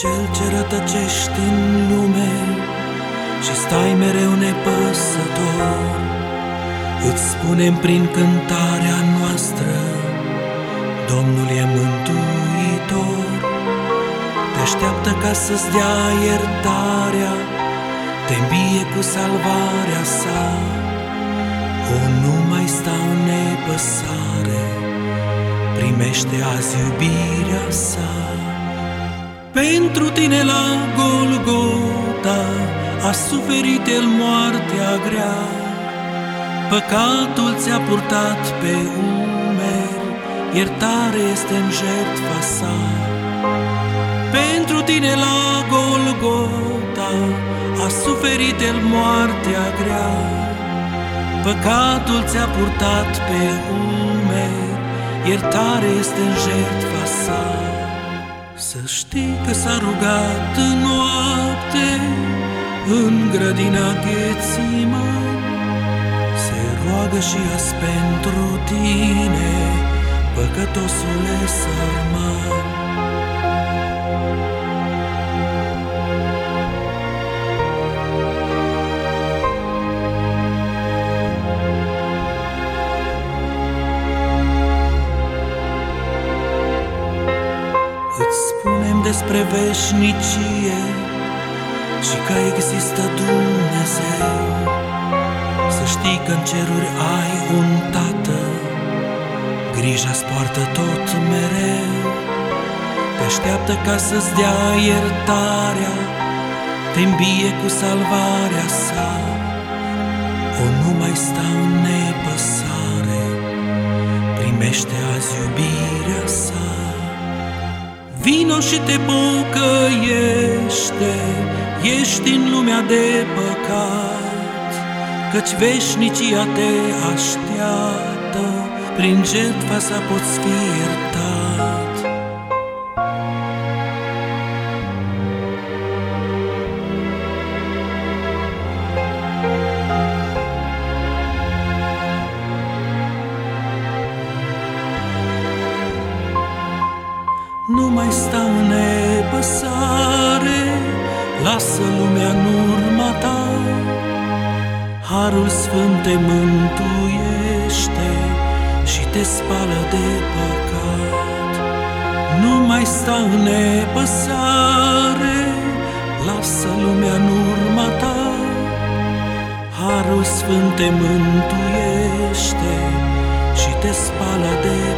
cel ce rătăcești în lume și stai mereu nepăsător, îți spunem prin cântarea noastră, Domnul e mântuitor. Te așteaptă ca să-ți dea iertarea, te îmbie cu salvarea sa. O, nu mai stau nepăsare, primește azi iubirea sa. Pentru tine la Golgota a suferit el moartea grea, Păcatul ți-a purtat pe umeri, iertare este în jertfa sa. Pentru tine la Golgota a suferit el moartea grea, Păcatul ți-a purtat pe umeri, iertare este în jertfa sa. Să știi că s-a rugat în noapte în grădina Ghețimani, se roagă și azi pentru tine, păcătosule sărman. Despre veșnicie și că există Dumnezeu. Să știi că în ceruri ai un tată, grija-ți poartă tot mereu. Te așteaptă ca să-ți dea iertarea, te îmbie cu salvarea sa. O, nu mai stau în nepăsare, primește azi iubirea sa. Vino și te pocăiește, ești în lumea de păcat, Căci veșnicia te așteaptă, prin jertfa sa poți fi iertat. Mai stau în nepăsare, lasă lumea în urma ta. Harul Sfânt te mântuiește și te spală de păcat. Nu mai stau în nepăsare, lasă lumea în urma ta. Harul Sfânt te mântuiește și te spală de păcat.